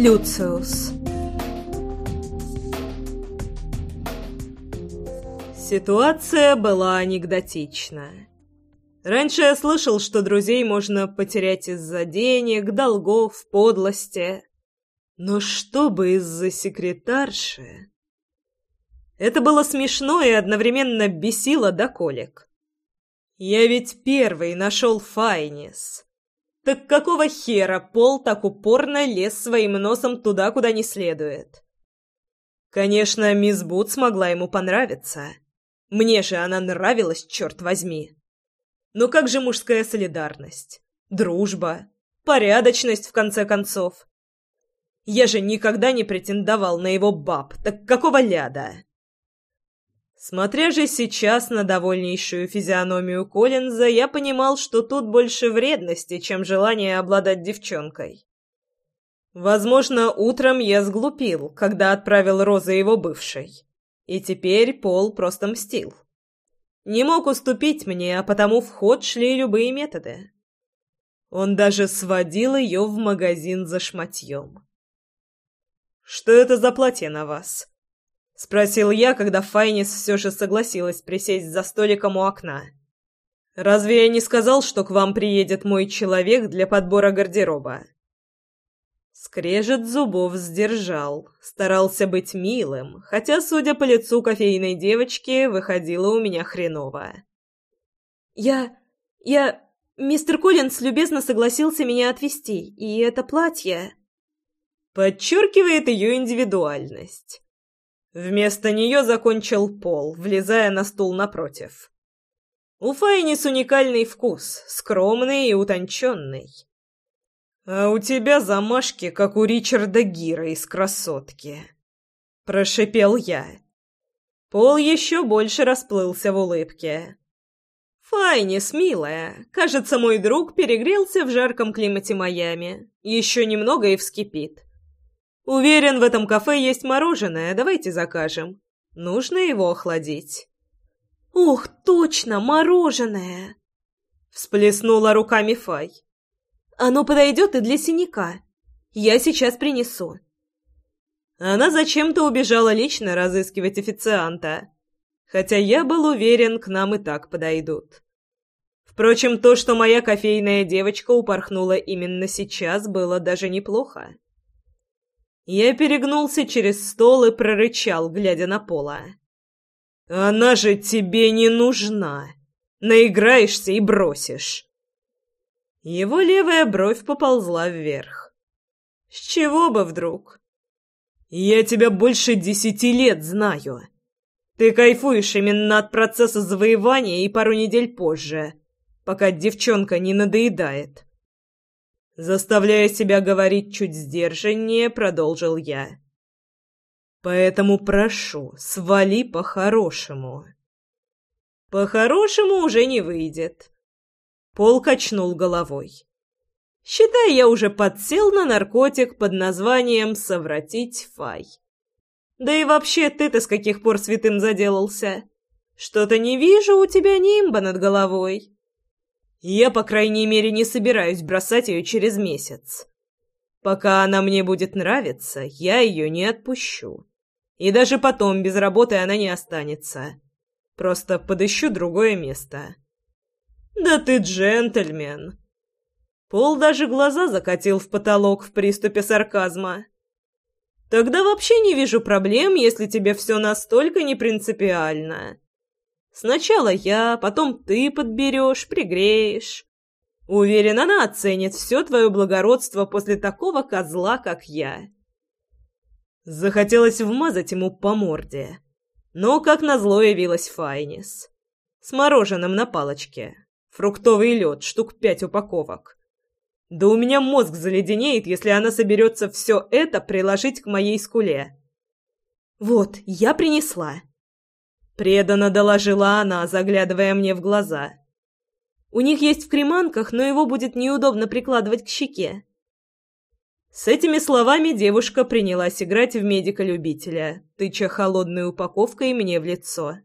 Люциус Ситуация была анекдотична. Раньше я слышал, что друзей можно потерять из-за денег, долгов, подлости. Но чтобы из-за секретарши... Это было смешно и одновременно бесило до колик. Я ведь первый нашел Файнис. Так какого хера Пол так упорно лез своим носом туда, куда не следует? Конечно, мисс Бут смогла ему понравиться. Мне же она нравилась, черт возьми. Но как же мужская солидарность? Дружба? Порядочность, в конце концов? Я же никогда не претендовал на его баб, так какого ляда? Смотря же сейчас на довольнейшую физиономию Коллинза, я понимал, что тут больше вредности, чем желание обладать девчонкой. Возможно, утром я сглупил, когда отправил розы его бывшей. И теперь Пол просто мстил. Не мог уступить мне, а потому в ход шли любые методы. Он даже сводил ее в магазин за шматьем. «Что это за платье на вас?» — спросил я, когда Файнис все же согласилась присесть за столиком у окна. «Разве я не сказал, что к вам приедет мой человек для подбора гардероба?» Скрежет зубов сдержал, старался быть милым, хотя, судя по лицу кофейной девочки, выходило у меня хреново. «Я... я... Мистер Коллинс любезно согласился меня отвезти, и это платье...» Подчеркивает ее индивидуальность. Вместо нее закончил Пол, влезая на стул напротив. У Файнис уникальный вкус, скромный и утонченный. «А у тебя замашки, как у Ричарда Гира из «Красотки», — прошипел я. Пол еще больше расплылся в улыбке. «Файнис, милая, кажется, мой друг перегрелся в жарком климате Майами. Еще немного и вскипит. Уверен, в этом кафе есть мороженое, давайте закажем. Нужно его охладить. Ох, точно, мороженое! Всплеснула руками Фай. Оно подойдет и для синяка. Я сейчас принесу. Она зачем-то убежала лично разыскивать официанта. Хотя я был уверен, к нам и так подойдут. Впрочем, то, что моя кофейная девочка упорхнула именно сейчас, было даже неплохо. Я перегнулся через стол и прорычал, глядя на Пола. «Она же тебе не нужна! Наиграешься и бросишь!» Его левая бровь поползла вверх. «С чего бы вдруг?» «Я тебя больше десяти лет знаю. Ты кайфуешь именно от процесса завоевания и пару недель позже, пока девчонка не надоедает». Заставляя себя говорить чуть сдержаннее, продолжил я. «Поэтому прошу, свали по-хорошему». «По-хорошему уже не выйдет». Пол качнул головой. «Считай, я уже подсел на наркотик под названием «совратить Фай». Да и вообще, ты-то с каких пор святым заделался? Что-то не вижу у тебя нимба над головой». Я, по крайней мере, не собираюсь бросать ее через месяц. Пока она мне будет нравиться, я ее не отпущу. И даже потом без работы она не останется. Просто подыщу другое место. Да ты джентльмен. Пол даже глаза закатил в потолок в приступе сарказма. Тогда вообще не вижу проблем, если тебе все настолько не принципиально. Сначала я, потом ты подберешь, пригреешь. Уверен, она оценит все твое благородство после такого козла, как я. Захотелось вмазать ему по морде. Но, как назло, явилась Файнис. С мороженым на палочке. Фруктовый лед, штук пять упаковок. Да у меня мозг заледенеет, если она соберется все это приложить к моей скуле. «Вот, я принесла», Преданно доложила она, заглядывая мне в глаза. «У них есть в креманках, но его будет неудобно прикладывать к щеке». С этими словами девушка принялась играть в медика-любителя, тыча холодной упаковкой мне в лицо.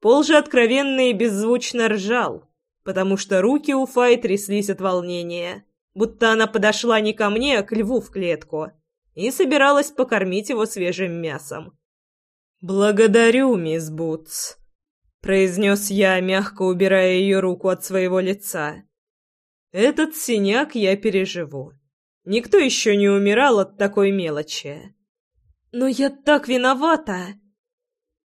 Пол же откровенно и беззвучно ржал, потому что руки у Фай тряслись от волнения, будто она подошла не ко мне, а к льву в клетку, и собиралась покормить его свежим мясом. «Благодарю, мисс Бутс», — произнес я, мягко убирая ее руку от своего лица. «Этот синяк я переживу. Никто еще не умирал от такой мелочи». «Но я так виновата!»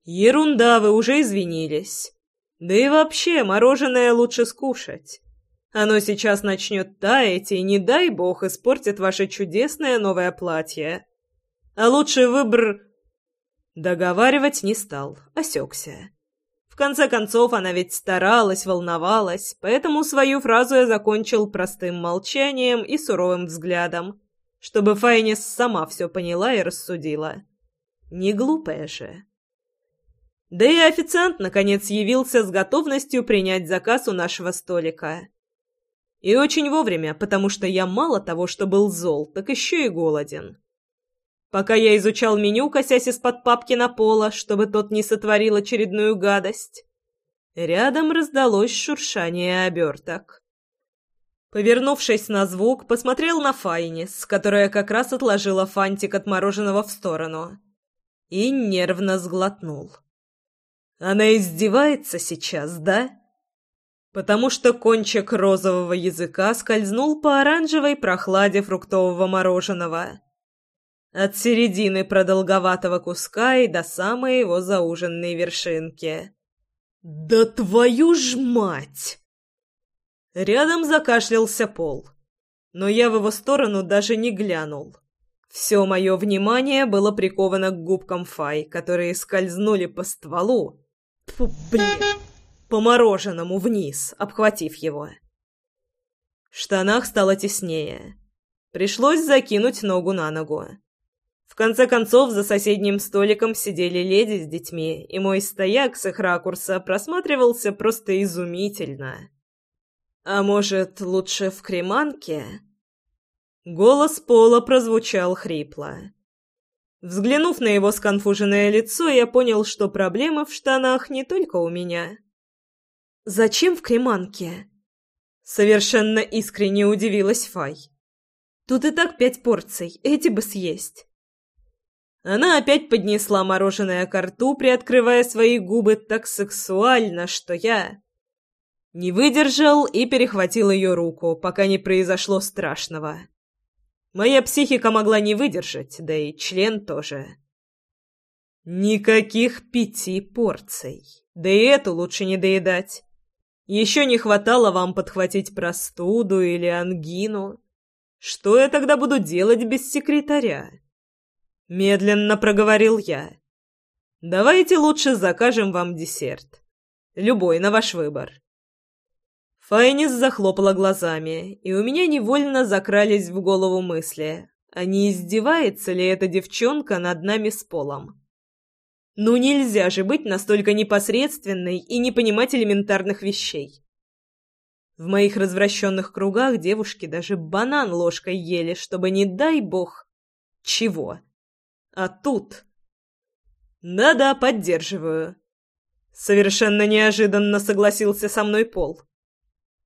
«Ерунда, вы уже извинились. Да и вообще, мороженое лучше скушать. Оно сейчас начнет таять, и, не дай бог, испортит ваше чудесное новое платье. А лучше выбор...» Договаривать не стал, осекся. В конце концов, она ведь старалась, волновалась, поэтому свою фразу я закончил простым молчанием и суровым взглядом, чтобы Файнис сама все поняла и рассудила. Не глупая же. Да и официант, наконец, явился с готовностью принять заказ у нашего столика. И очень вовремя, потому что я мало того, что был зол, так еще и голоден. Пока я изучал меню, косясь из-под папки на пола, чтобы тот не сотворил очередную гадость, рядом раздалось шуршание оберток. Повернувшись на звук, посмотрел на Файнис, которая как раз отложила фантик от мороженого в сторону, и нервно сглотнул. «Она издевается сейчас, да?» потому что кончик розового языка скользнул по оранжевой прохладе фруктового мороженого. От середины продолговатого куска и до самой его зауженной вершинки. «Да твою ж мать!» Рядом закашлялся пол, но я в его сторону даже не глянул. Все мое внимание было приковано к губкам Фай, которые скользнули по стволу. Тьфу, блин! По мороженому вниз, обхватив его. В штанах стало теснее. Пришлось закинуть ногу на ногу. В конце концов, за соседним столиком сидели леди с детьми, и мой стояк с их ракурса просматривался просто изумительно. «А может, лучше в креманке?» Голос Пола прозвучал хрипло. Взглянув на его сконфуженное лицо, я понял, что проблемы в штанах не только у меня. «Зачем в креманке?» Совершенно искренне удивилась Фай. «Тут и так пять порций, эти бы съесть». Она опять поднесла мороженое к рту, приоткрывая свои губы так сексуально, что я... Не выдержал и перехватил ее руку, пока не произошло страшного. Моя психика могла не выдержать, да и член тоже. Никаких пяти порций. Да и эту лучше не доедать. Еще не хватало вам подхватить простуду или ангину. Что я тогда буду делать без секретаря? Медленно проговорил я. Давайте лучше закажем вам десерт. Любой, на ваш выбор. Файнис захлопала глазами, и у меня невольно закрались в голову мысли, а не издевается ли эта девчонка над нами с Полом. Ну нельзя же быть настолько непосредственной и не понимать элементарных вещей. В моих развращенных кругах девушки даже банан ложкой ели, чтобы, не дай бог, чего. А тут... Да-да, поддерживаю. Совершенно неожиданно согласился со мной Пол.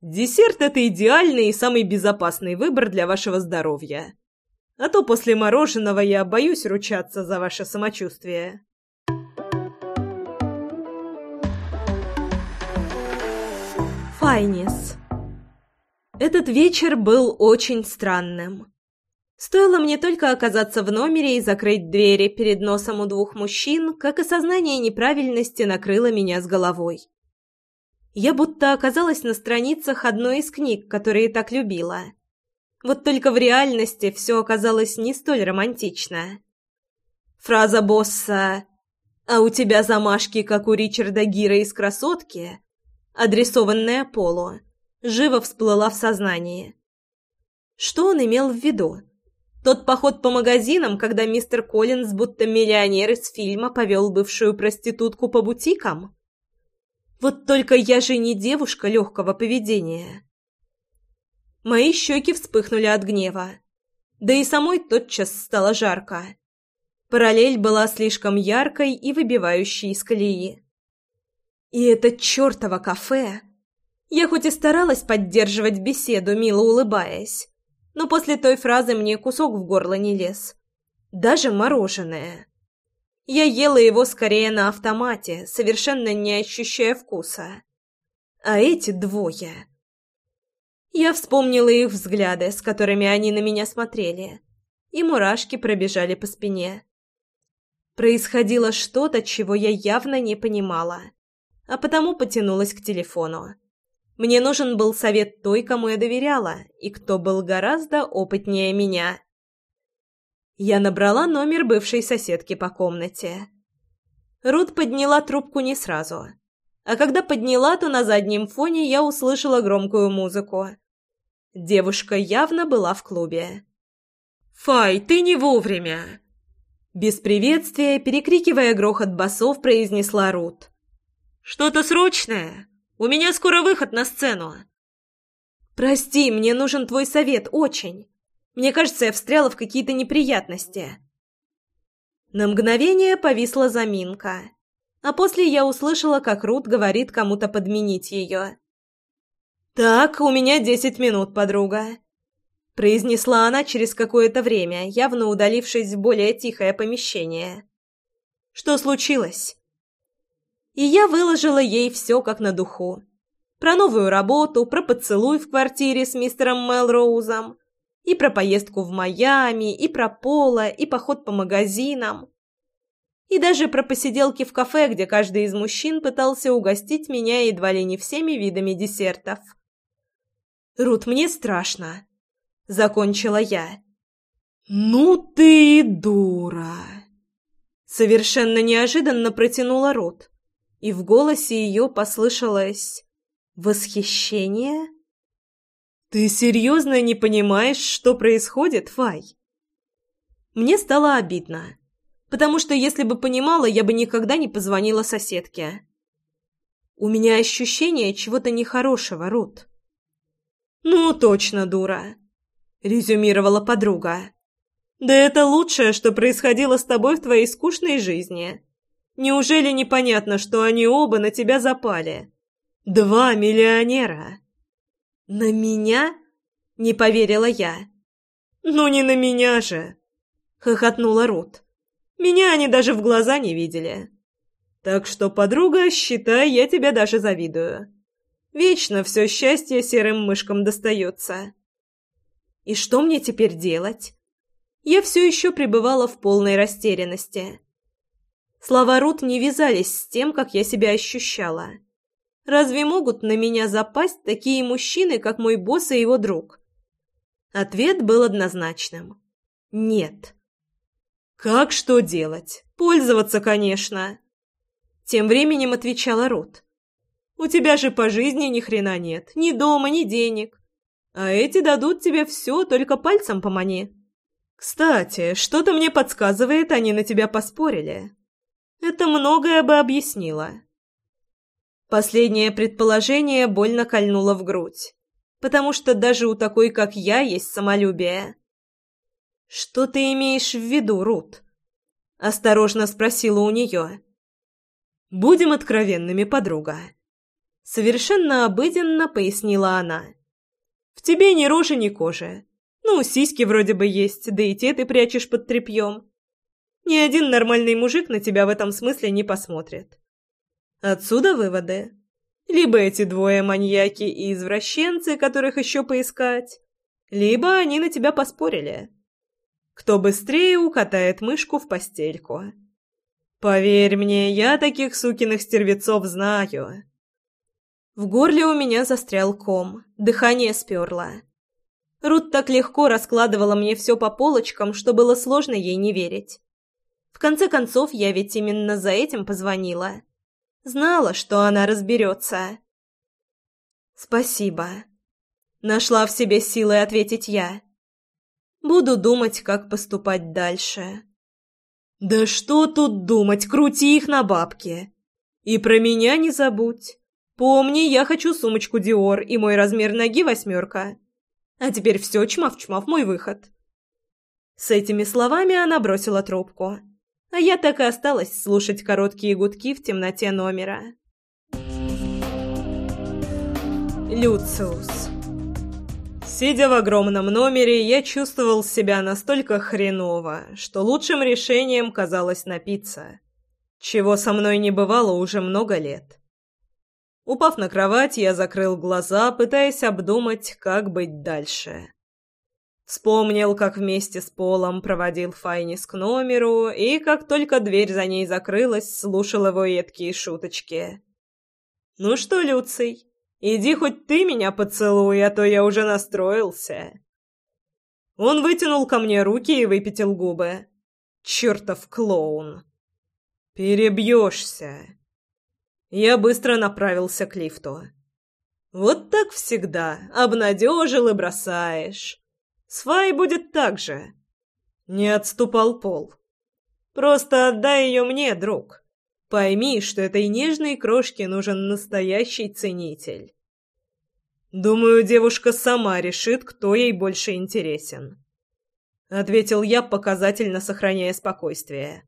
Десерт — это идеальный и самый безопасный выбор для вашего здоровья. А то после мороженого я боюсь ручаться за ваше самочувствие. Файнис. Этот вечер был очень странным. Стоило мне только оказаться в номере и закрыть двери перед носом у двух мужчин, как осознание неправильности накрыло меня с головой. Я будто оказалась на страницах одной из книг, которые так любила. Вот только в реальности все оказалось не столь романтично. Фраза босса «А у тебя замашки, как у Ричарда Гира из «Красотки», адресованная Полу, живо всплыла в сознании. Что он имел в виду? Тот поход по магазинам, когда мистер Коллинз, будто миллионер из фильма, повел бывшую проститутку по бутикам? Вот только я же не девушка легкого поведения. Мои щеки вспыхнули от гнева. Да и самой тотчас стало жарко. Параллель была слишком яркой и выбивающей из колеи. И это чертово кафе! Я хоть и старалась поддерживать беседу, мило улыбаясь, но после той фразы мне кусок в горло не лез. Даже мороженое. Я ела его скорее на автомате, совершенно не ощущая вкуса. А эти двое... Я вспомнила их взгляды, с которыми они на меня смотрели, и мурашки пробежали по спине. Происходило что-то, чего я явно не понимала, а потому потянулась к телефону. Мне нужен был совет той, кому я доверяла, и кто был гораздо опытнее меня. Я набрала номер бывшей соседки по комнате. Рут подняла трубку не сразу. А когда подняла, то на заднем фоне я услышала громкую музыку. Девушка явно была в клубе. «Фай, ты не вовремя!» Без приветствия, перекрикивая грохот басов, произнесла Рут. «Что-то срочное? У меня скоро выход на сцену». «Прости, мне нужен твой совет, очень. Мне кажется, я встряла в какие-то неприятности». На мгновение повисла заминка, а после я услышала, как Рут говорит кому-то подменить ее. «Так, у меня десять минут, подруга произнесла она через какое-то время, явно удалившись в более тихое помещение. «Что случилось?» И я выложила ей все как на духу. Про новую работу, про поцелуй в квартире с мистером Мелроузом, и про поездку в Майами, и про Пола, и поход по магазинам. И даже про посиделки в кафе, где каждый из мужчин пытался угостить меня едва ли не всеми видами десертов. «Рут, мне страшно», закончила я. «Ну ты дура!» Совершенно неожиданно протянула рот, и в голосе ее послышалось восхищение. «Ты серьезно не понимаешь, что происходит, Фай?» Мне стало обидно, потому что если бы понимала, я бы никогда не позвонила соседке. У меня ощущение чего-то нехорошего, Рут. «Ну, точно, дура!» — резюмировала подруга. «Да это лучшее, что происходило с тобой в твоей скучной жизни. Неужели непонятно, что они оба на тебя запали? Два миллионера!» «На меня?» — не поверила я. «Ну не на меня же!» — хохотнула Рут. «Меня они даже в глаза не видели. Так что, подруга, считай, я тебя даже завидую. Вечно все счастье серым мышкам достается». И что мне теперь делать? Я все еще пребывала в полной растерянности. Слова Рут не вязались с тем, как я себя ощущала. Разве могут на меня запасть такие мужчины, как мой босс и его друг? Ответ был однозначным. Нет. «Как что делать? Пользоваться, конечно!» Тем временем отвечала Рут. «У тебя же по жизни ни хрена нет. Ни дома, ни денег. А эти дадут тебе все, только пальцем помани. Кстати, что-то мне подсказывает, они на тебя поспорили. Это многое бы объяснило. Последнее предположение больно кольнуло в грудь, потому что даже у такой, как я, есть самолюбие. «Что ты имеешь в виду, Рут?» — осторожно спросила у нее. «Будем откровенными, подруга». Совершенно обыденно пояснила она. В тебе ни рожи, ни кожи. Ну, сиськи вроде бы есть, да и те ты прячешь под тряпьем. Ни один нормальный мужик на тебя в этом смысле не посмотрит. Отсюда выводы. Либо эти двое маньяки и извращенцы, которых еще поискать, либо они на тебя поспорили. Кто быстрее укатает мышку в постельку. Поверь мне, я таких сукиных стервецов знаю. В горле у меня застрял ком, дыхание сперло. Рут так легко раскладывала мне все по полочкам, что было сложно ей не верить. В конце концов, я ведь именно за этим позвонила. Знала, что она разберется. «Спасибо». Нашла в себе силы ответить я. «Буду думать, как поступать дальше». «Да что тут думать, крути их на бабки. И про меня не забудь. Помни, я хочу сумочку Диор и мой размер ноги восьмерка. А теперь все, чмав-чмав, мой выход». С этими словами она бросила трубку, а я так и осталась слушать короткие гудки в темноте номера. Люциус. Сидя в огромном номере, я чувствовал себя настолько хреново, что лучшим решением казалось напиться, чего со мной не бывало уже много лет. Упав на кровать, я закрыл глаза, пытаясь обдумать, как быть дальше. Вспомнил, как вместе с Полом проводил Файнис к номеру, и как только дверь за ней закрылась, слушал его едкие шуточки. «Ну что, Люций, Иди хоть ты меня поцелуй, а то я уже настроился. Он вытянул ко мне руки и выпятил губы. Чертов клоун. Перебьешься. Я быстро направился к лифту. Вот так всегда. Обнадежил и бросаешь. С Фай будет так же. Не отступал Пол. Просто отдай ее мне, друг. Пойми, что этой нежной крошке нужен настоящий ценитель. Думаю, девушка сама решит, кто ей больше интересен. Ответил я, показательно сохраняя спокойствие.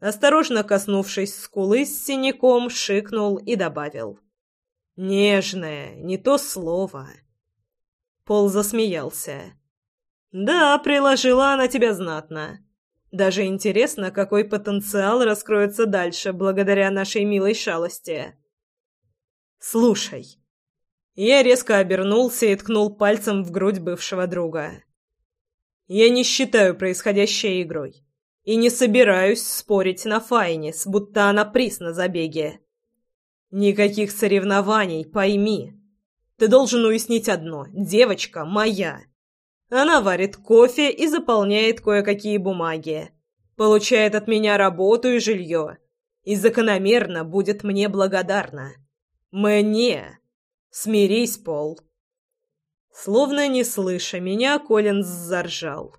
Осторожно коснувшись скулы с синяком, шикнул и добавил. «Нежная, не то слово». Пол засмеялся. «Да, приложила она тебя знатно. Даже интересно, какой потенциал раскроется дальше благодаря нашей милой шалости. Слушай. Я резко обернулся и ткнул пальцем в грудь бывшего друга. Я не считаю происходящее игрой и не собираюсь спорить на Файнис, будто она приз на забеге. Никаких соревнований, пойми. Ты должен уяснить одно: девочка моя. Она варит кофе и заполняет кое-какие бумаги. Получает от меня работу и жилье. И закономерно будет мне благодарна. Мне. Смирись, Пол. Словно не слыша меня, Коллинз заржал.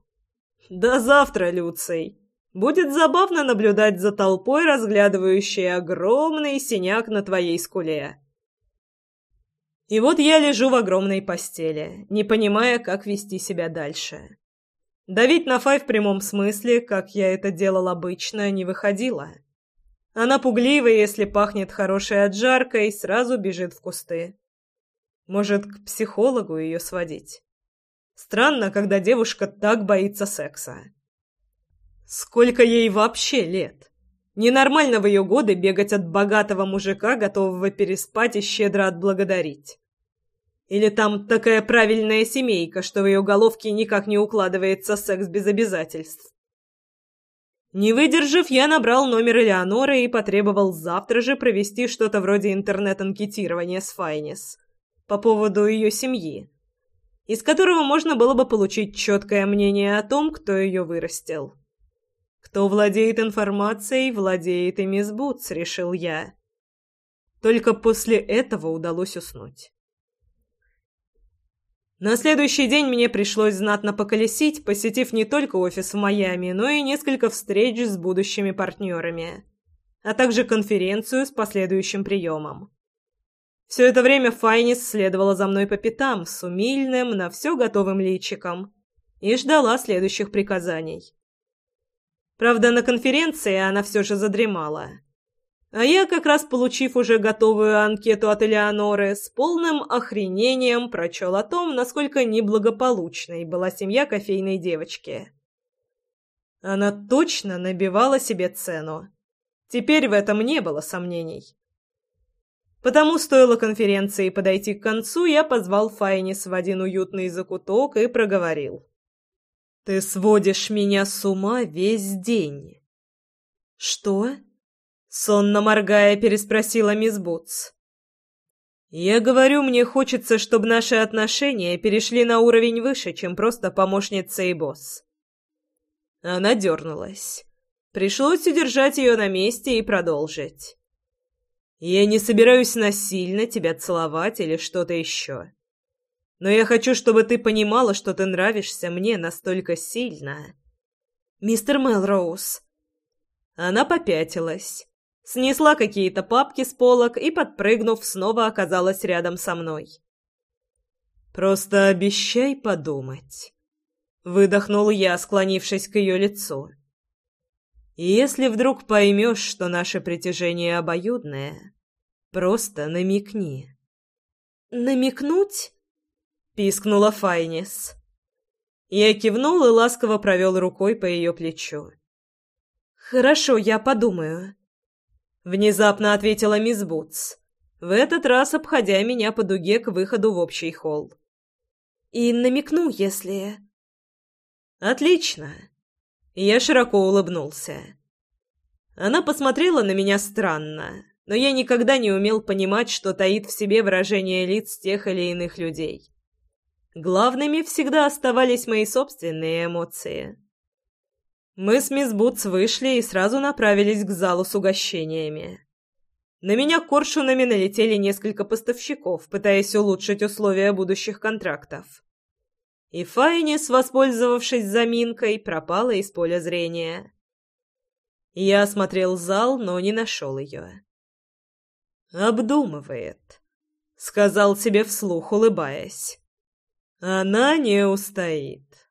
«До завтра, Люций. Будет забавно наблюдать за толпой, разглядывающей огромный синяк на твоей скуле». И вот я лежу в огромной постели, не понимая, как вести себя дальше. Давить на Фай в прямом смысле, как я это делал обычно, не выходило. Она пугливая, если пахнет хорошей отжаркой, сразу бежит в кусты. Может, к психологу ее сводить? Странно, когда девушка так боится секса. Сколько ей вообще лет? Ненормально в ее годы бегать от богатого мужика, готового переспать и щедро отблагодарить. Или там такая правильная семейка, что в ее головке никак не укладывается секс без обязательств. Не выдержав, я набрал номер Элеоноры и потребовал завтра же провести что-то вроде интернет-анкетирования с Файнис по поводу ее семьи, из которого можно было бы получить четкое мнение о том, кто ее вырастил. Кто владеет информацией, владеет и мисс Бутс, решил я. Только после этого удалось уснуть. На следующий день мне пришлось знатно поколесить, посетив не только офис в Майами, но и несколько встреч с будущими партнерами, а также конференцию с последующим приемом. Все это время Файнис следовала за мной по пятам с умильным, на все готовым личиком и ждала следующих приказаний. Правда, на конференции она все же задремала. А я, как раз получив уже готовую анкету от Элеоноры, с полным охренением прочел о том, насколько неблагополучной была семья кофейной девочки. Она точно набивала себе цену. Теперь в этом не было сомнений. Потому стоило конференции подойти к концу, я позвал Файнис в один уютный закуток и проговорил. Ты сводишь меня с ума весь день. Что? Сонно моргая, переспросила мисс Бутс. Я говорю, мне хочется, чтобы наши отношения перешли на уровень выше, чем просто помощница и босс. Она дернулась. Пришлось удержать ее на месте и продолжить. Я не собираюсь насильно тебя целовать или что-то еще. Но я хочу, чтобы ты понимала, что ты нравишься мне настолько сильно. Мистер Мелроуз. Она попятилась, снесла какие-то папки с полок и, подпрыгнув, снова оказалась рядом со мной. Просто обещай подумать. Выдохнул я, склонившись к ее лицу. Если вдруг поймешь, что наше притяжение обоюдное, просто намекни. Намекнуть? — пискнула Файнис. Я кивнул и ласково провел рукой по ее плечу. «Хорошо, я подумаю», — внезапно ответила мисс Бутс, в этот раз обходя меня по дуге к выходу в общий холл. «И намекну, если...» «Отлично!» Я широко улыбнулся. Она посмотрела на меня странно, но я никогда не умел понимать, что таит в себе выражение лиц тех или иных людей. Главными всегда оставались мои собственные эмоции. Мы с мисс Бутс вышли и сразу направились к залу с угощениями. На меня коршунами налетели несколько поставщиков, пытаясь улучшить условия будущих контрактов. И Файнис, воспользовавшись заминкой, пропала из поля зрения. Я осмотрел зал, но не нашел ее. «Обдумывает», — сказал себе вслух, улыбаясь. «Она не устоит».